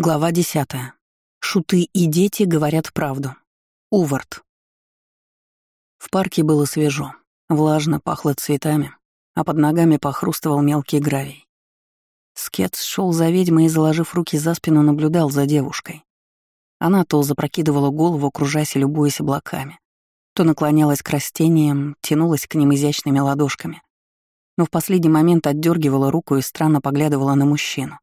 Глава десятая. Шуты и дети говорят правду. Увард. В парке было свежо, влажно пахло цветами, а под ногами похрустывал мелкий гравий. Скетс шел за ведьмой и, заложив руки за спину, наблюдал за девушкой. Она то запрокидывала голову, кружась и любуясь облаками, то наклонялась к растениям, тянулась к ним изящными ладошками, но в последний момент отдергивала руку и странно поглядывала на мужчину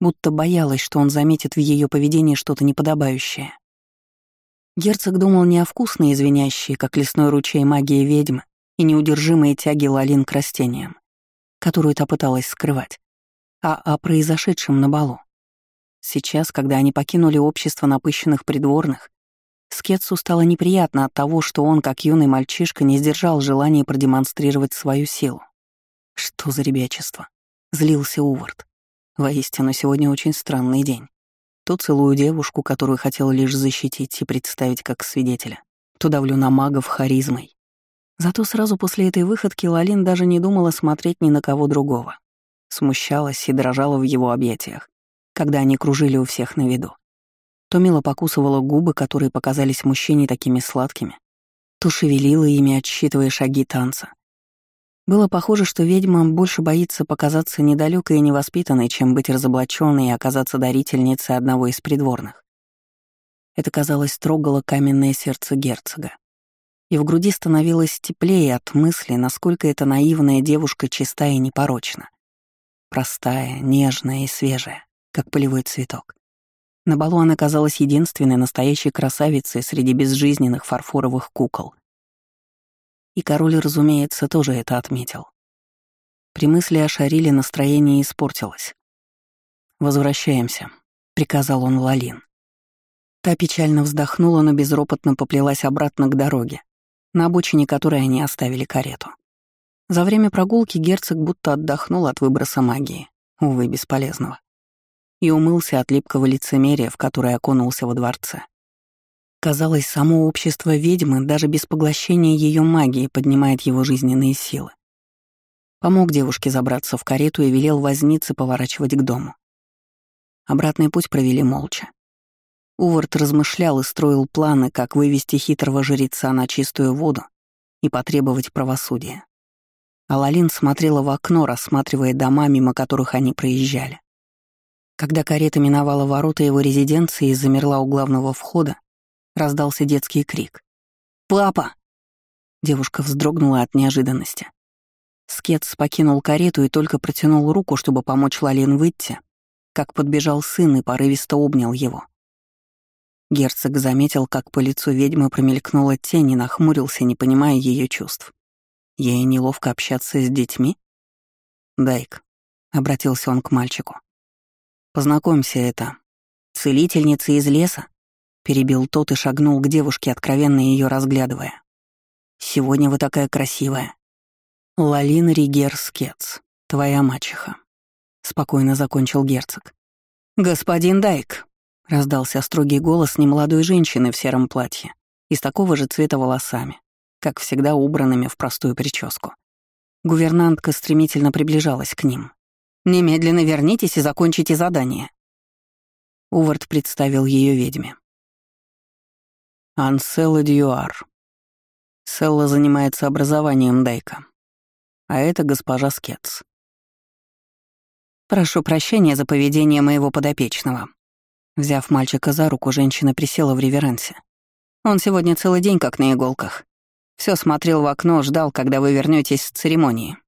будто боялась, что он заметит в ее поведении что-то неподобающее. Герцог думал не о вкусной извиняющей, как лесной ручей магии ведьмы и неудержимые тяги Лалин к растениям, которую та пыталась скрывать, а о произошедшем на балу. Сейчас, когда они покинули общество напыщенных придворных, Скетсу стало неприятно от того, что он, как юный мальчишка, не сдержал желания продемонстрировать свою силу. Что за ребячество? Злился Увард. Воистину, сегодня очень странный день. То целую девушку, которую хотел лишь защитить и представить как свидетеля, то давлю на магов харизмой. Зато сразу после этой выходки Лалин даже не думала смотреть ни на кого другого. Смущалась и дрожала в его объятиях, когда они кружили у всех на виду. То мило покусывала губы, которые показались мужчине такими сладкими, то шевелила ими, отсчитывая шаги танца, было похоже, что ведьма больше боится показаться недалекой и невоспитанной, чем быть разоблаченной и оказаться дарительницей одного из придворных. Это, казалось, трогало каменное сердце герцога. И в груди становилось теплее от мысли, насколько эта наивная девушка чиста и непорочна. Простая, нежная и свежая, как полевой цветок. На балу она казалась единственной настоящей красавицей среди безжизненных фарфоровых кукол. И король, разумеется, тоже это отметил. При мысли о Шариле настроение испортилось. «Возвращаемся», — приказал он Лалин. Та печально вздохнула, но безропотно поплелась обратно к дороге, на обочине которой они оставили карету. За время прогулки герцог будто отдохнул от выброса магии, увы, бесполезного, и умылся от липкого лицемерия, в которое окунулся во дворце. Казалось, само общество ведьмы даже без поглощения ее магии поднимает его жизненные силы. Помог девушке забраться в карету и велел вознице поворачивать к дому. Обратный путь провели молча. Увард размышлял и строил планы, как вывести хитрого жреца на чистую воду и потребовать правосудия. Алалин смотрела в окно, рассматривая дома, мимо которых они проезжали. Когда карета миновала ворота его резиденции и замерла у главного входа, раздался детский крик. «Папа!» Девушка вздрогнула от неожиданности. Скетс покинул карету и только протянул руку, чтобы помочь Лалин выйти, как подбежал сын и порывисто обнял его. Герцог заметил, как по лицу ведьмы промелькнула тень и нахмурился, не понимая ее чувств. Ей неловко общаться с детьми? «Дайк», — обратился он к мальчику. «Познакомься, это целительница из леса?» Перебил тот и шагнул к девушке, откровенно ее разглядывая. «Сегодня вы такая красивая». «Лалин Ригер Скетс, твоя мачеха», — спокойно закончил герцог. «Господин Дайк», — раздался строгий голос немолодой женщины в сером платье и с такого же цвета волосами, как всегда убранными в простую прическу. Гувернантка стремительно приближалась к ним. «Немедленно вернитесь и закончите задание». Увард представил ее ведьме. Анселла Дьюар. Селла занимается образованием Дайка. А это госпожа Скетс. «Прошу прощения за поведение моего подопечного». Взяв мальчика за руку, женщина присела в реверансе. «Он сегодня целый день как на иголках. Все смотрел в окно, ждал, когда вы вернетесь с церемонии.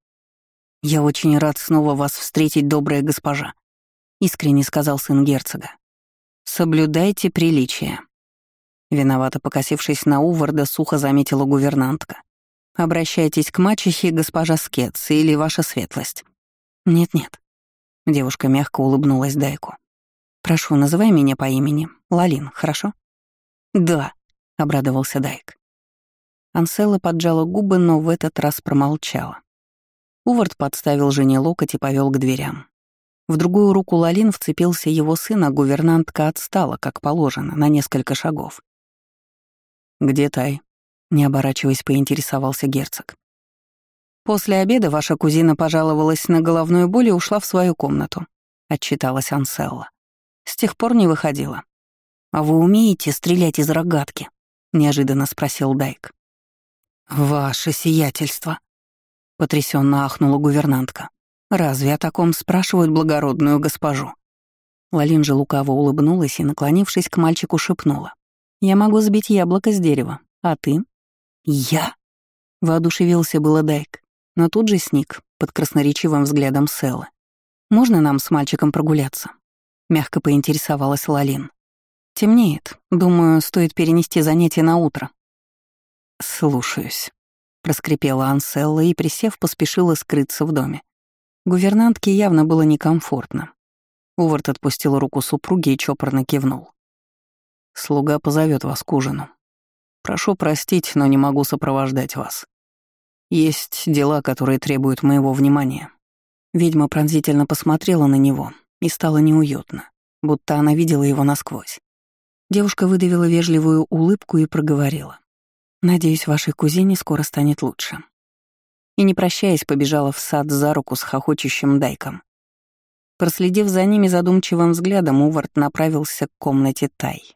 Я очень рад снова вас встретить, добрая госпожа», — искренне сказал сын герцога. «Соблюдайте приличия». Виновато покосившись на Уварда, сухо заметила гувернантка. «Обращайтесь к мачехе, госпожа Скетс, или ваша светлость». «Нет-нет». Девушка мягко улыбнулась Дайку. «Прошу, называй меня по имени. Лалин, хорошо?» «Да», — обрадовался Дайк. Анселла поджала губы, но в этот раз промолчала. Увард подставил жене локоть и повел к дверям. В другую руку Лалин вцепился его сын, а гувернантка отстала, как положено, на несколько шагов. «Где Тай?» — не оборачиваясь, поинтересовался герцог. «После обеда ваша кузина пожаловалась на головную боль и ушла в свою комнату», — отчиталась Анселла. С тех пор не выходила. «А вы умеете стрелять из рогатки?» — неожиданно спросил Дайк. «Ваше сиятельство!» — потрясенно ахнула гувернантка. «Разве о таком спрашивают благородную госпожу?» Лалин же лукаво улыбнулась и, наклонившись к мальчику, шепнула. «Я могу сбить яблоко с дерева, а ты?» «Я?» — воодушевился было Дайк, но тут же сник под красноречивым взглядом Селлы. «Можно нам с мальчиком прогуляться?» — мягко поинтересовалась Лалин. «Темнеет. Думаю, стоит перенести занятие на утро». «Слушаюсь», — проскрипела Анселла и, присев, поспешила скрыться в доме. Гувернантке явно было некомфортно. Увард отпустил руку супруги и чопорно кивнул. «Слуга позовет вас к ужину. Прошу простить, но не могу сопровождать вас. Есть дела, которые требуют моего внимания». Ведьма пронзительно посмотрела на него, и стало неуютно, будто она видела его насквозь. Девушка выдавила вежливую улыбку и проговорила. «Надеюсь, вашей кузине скоро станет лучше». И, не прощаясь, побежала в сад за руку с хохочущим дайком. Проследив за ними задумчивым взглядом, Увард направился к комнате Тай.